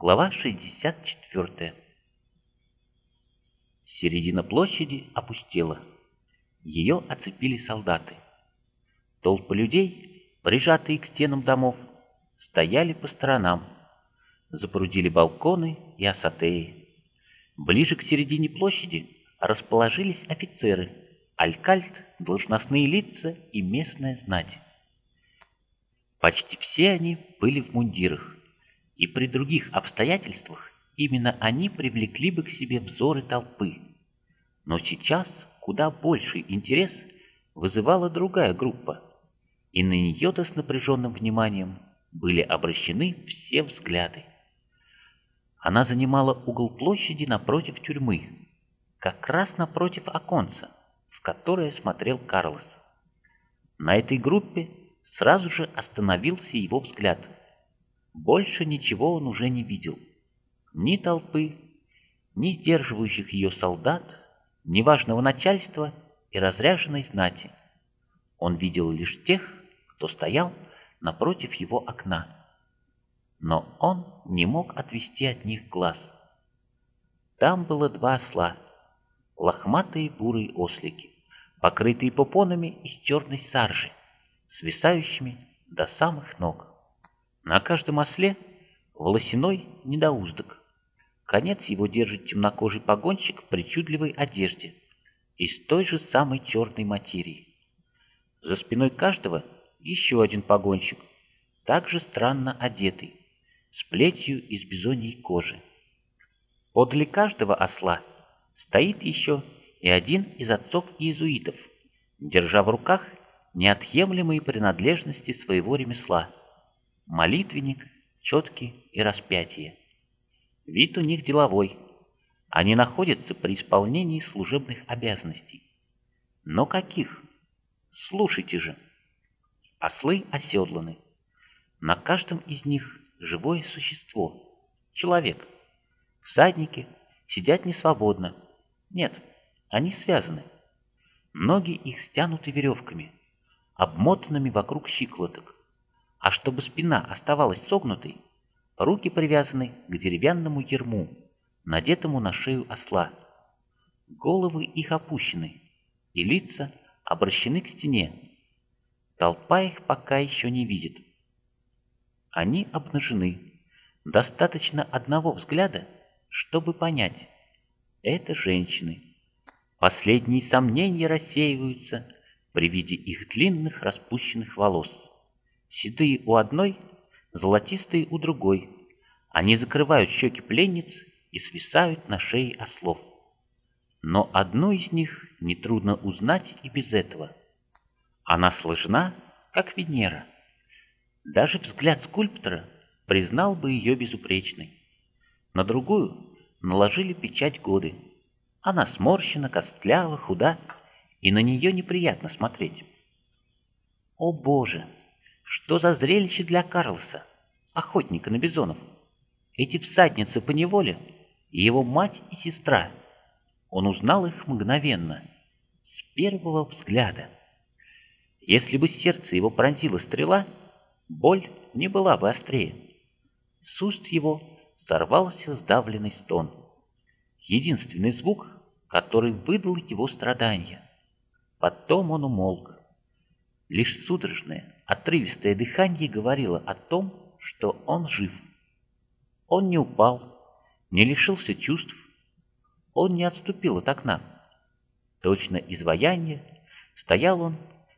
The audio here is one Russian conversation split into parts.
Глава 64 Середина площади опустела. Ее оцепили солдаты. Толпы людей, прижатые к стенам домов, стояли по сторонам, запрудили балконы и асатеи. Ближе к середине площади расположились офицеры, алькальт, должностные лица и местная знать. Почти все они были в мундирах, и при других обстоятельствах именно они привлекли бы к себе взоры толпы. Но сейчас куда больший интерес вызывала другая группа, и на нее-то с напряженным вниманием были обращены все взгляды. Она занимала угол площади напротив тюрьмы, как раз напротив оконца, в которое смотрел Карлос. На этой группе сразу же остановился его взгляд. Больше ничего он уже не видел. Ни толпы, ни сдерживающих ее солдат, ни важного начальства и разряженной знати. Он видел лишь тех, кто стоял напротив его окна. Но он не мог отвести от них глаз. Там было два осла, лохматые бурые ослики, покрытые попонами из черной саржи, свисающими до самых ног. На каждом осле волосяной недоуздок. Конец его держит темнокожий погонщик в причудливой одежде из той же самой черной материи. За спиной каждого еще один погонщик, также странно одетый, с плетью из бизоньей кожи. Подле каждого осла стоит еще и один из отцов иезуитов, держа в руках неотъемлемые принадлежности своего ремесла – молитвенник, четки и распятие. Вид у них деловой, они находятся при исполнении служебных обязанностей. Но каких? Слушайте же. Ослы оседланы. На каждом из них живое существо, человек. Всадники сидят не свободно. Нет, они связаны. Ноги их стянуты веревками, обмотанными вокруг щиколоток. А чтобы спина оставалась согнутой, руки привязаны к деревянному ерму, надетому на шею осла. Головы их опущены, и лица обращены к стене, Толпа их пока еще не видит. Они обнажены. Достаточно одного взгляда, чтобы понять. Это женщины. Последние сомнения рассеиваются при виде их длинных распущенных волос. Седые у одной, золотистые у другой. Они закрывают щеки пленниц и свисают на шее ослов. Но одну из них нетрудно узнать и без этого – она сложна, как Венера. Даже взгляд скульптора признал бы ее безупречной. На другую наложили печать годы. Она сморщена, костлява, худа, и на нее неприятно смотреть. О боже, что за зрелище для Карлоса, охотника на бизонов! Эти всадницы по неволе, и его мать и сестра. Он узнал их мгновенно, с первого взгляда. Если бы сердце его пронзила стрела, боль не была бы острее. С уст его сорвался сдавленный стон. Единственный звук, который выдал его страдания. Потом он умолк. Лишь судорожное, отрывистое дыхание говорило о том, что он жив. Он не упал, не лишился чувств, он не отступил от окна. Точно изваяние стоял он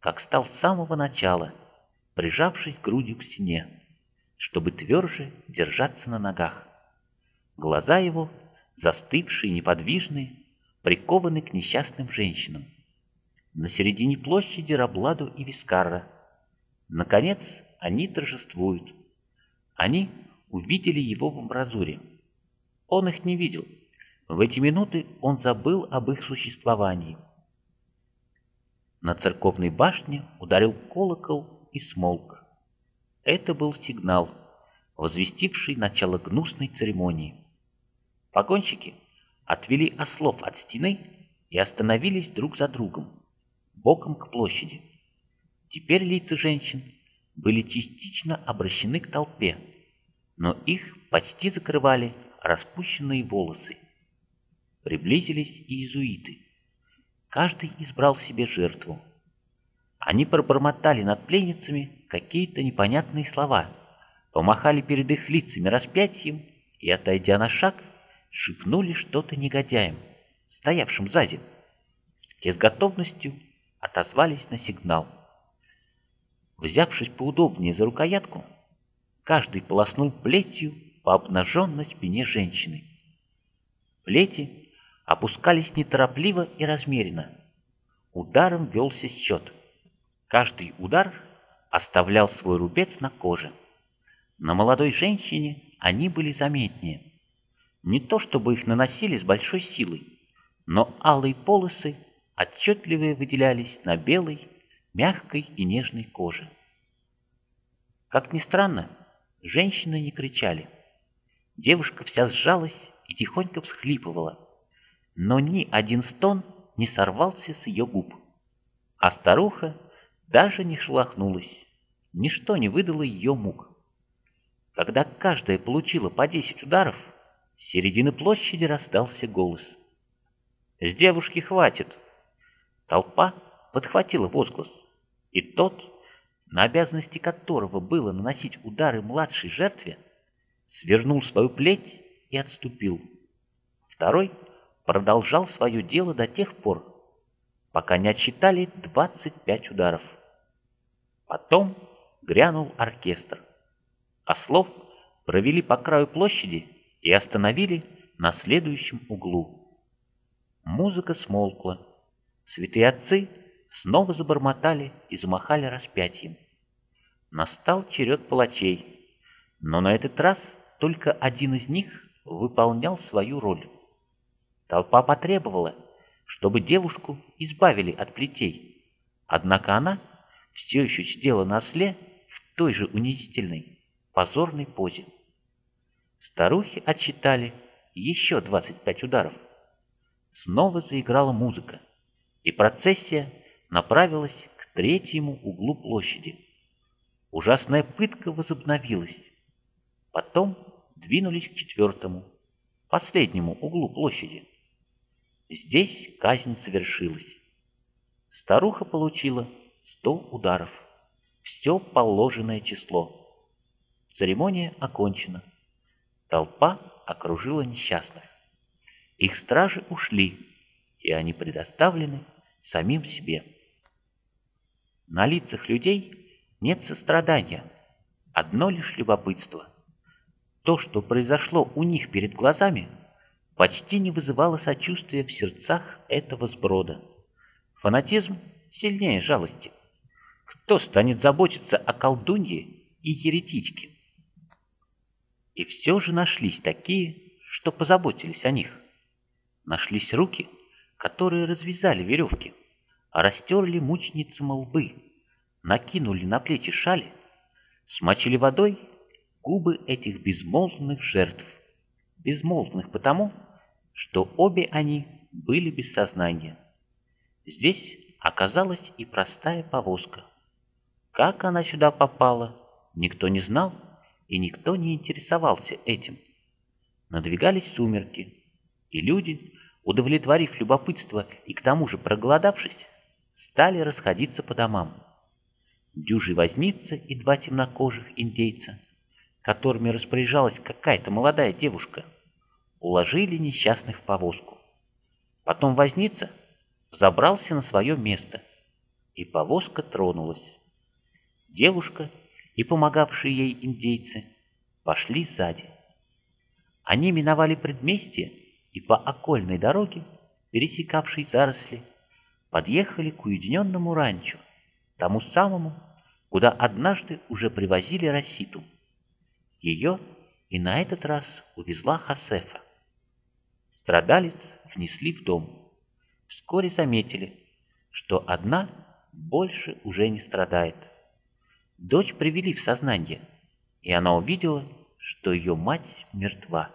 как стал с самого начала, прижавшись грудью к стене, чтобы тверже держаться на ногах. Глаза его, застывшие, неподвижные, прикованы к несчастным женщинам. На середине площади Рабладу и Вискарра. Наконец, они торжествуют. Они увидели его в амбразуре. Он их не видел. В эти минуты он забыл об их существовании. На церковной башне ударил колокол и смолк. Это был сигнал, возвестивший начало гнусной церемонии. Погонщики отвели ослов от стены и остановились друг за другом, боком к площади. Теперь лица женщин были частично обращены к толпе. но их почти закрывали распущенные волосы. Приблизились и иезуиты. Каждый избрал себе жертву. Они пробормотали над пленницами какие-то непонятные слова, помахали перед их лицами распятием и, отойдя на шаг, шепнули что-то негодяям, стоявшим сзади. Те с готовностью отозвались на сигнал. Взявшись поудобнее за рукоятку, каждый полоснул плетью по обнаженной спине женщины. Плети опускались неторопливо и размеренно. Ударом велся счет. Каждый удар оставлял свой рубец на коже. На молодой женщине они были заметнее. Не то чтобы их наносили с большой силой, но алые полосы отчетливее выделялись на белой, мягкой и нежной коже. Как ни странно, женщины не кричали. Девушка вся сжалась и тихонько всхлипывала, но ни один стон не сорвался с ее губ. А старуха даже не шелохнулась, ничто не выдало ее мук. Когда каждая получила по десять ударов, с середины площади раздался голос. «С девушки хватит!» Толпа подхватила возглас, и тот, на обязанности которого было наносить удары младшей жертве, свернул свою плеть и отступил. Второй продолжал свое дело до тех пор, пока не отсчитали 25 ударов. Потом грянул оркестр. Ослов провели по краю площади и остановили на следующем углу. Музыка смолкла. Святые отцы снова забормотали и замахали распятием. Настал черед палачей, но на этот раз только один из них выполнял свою роль. Толпа потребовала, чтобы девушку избавили от плетей, однако она все еще сидела на осле в той же унизительной, позорной позе. Старухи отсчитали еще 25 ударов. Снова заиграла музыка, и процессия направилась к третьему углу площади. Ужасная пытка возобновилась. Потом двинулись к четвертому, последнему углу площади. Здесь казнь совершилась. Старуха получила сто ударов. Все положенное число. Церемония окончена. Толпа окружила несчастных. Их стражи ушли, и они предоставлены самим себе. На лицах людей нет сострадания, одно лишь любопытство. То, что произошло у них перед глазами, почти не вызывало сочувствия в сердцах этого сброда. Фанатизм сильнее жалости. Кто станет заботиться о колдунье и еретичке? И все же нашлись такие, что позаботились о них. Нашлись руки, которые развязали веревки, растерли мучницам лбы, накинули на плечи шали, смочили водой губы этих безмолвных жертв. Безмолвных потому, что обе они были без сознания. Здесь оказалась и простая повозка. Как она сюда попала, никто не знал, и никто не интересовался этим. Надвигались сумерки, и люди, удовлетворив любопытство и к тому же проголодавшись, стали расходиться по домам. Дюжий возница и два темнокожих индейца – которыми распоряжалась какая-то молодая девушка, уложили несчастных в повозку. Потом возница забрался на свое место, и повозка тронулась. Девушка и помогавшие ей индейцы пошли сзади. Они миновали предместье и по окольной дороге, пересекавшей заросли, подъехали к уединенному ранчо, тому самому, куда однажды уже привозили Роситу. Ее и на этот раз увезла Хасефа. Страдалец внесли в дом. Вскоре заметили, что одна больше уже не страдает. Дочь привели в сознание, и она увидела, что ее мать мертва.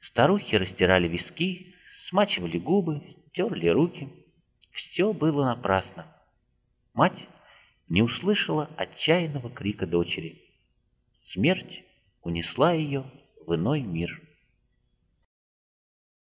Старухи растирали виски, смачивали губы, терли руки. Все было напрасно. Мать не услышала отчаянного крика дочери. Смерть унесла ее в иной мир.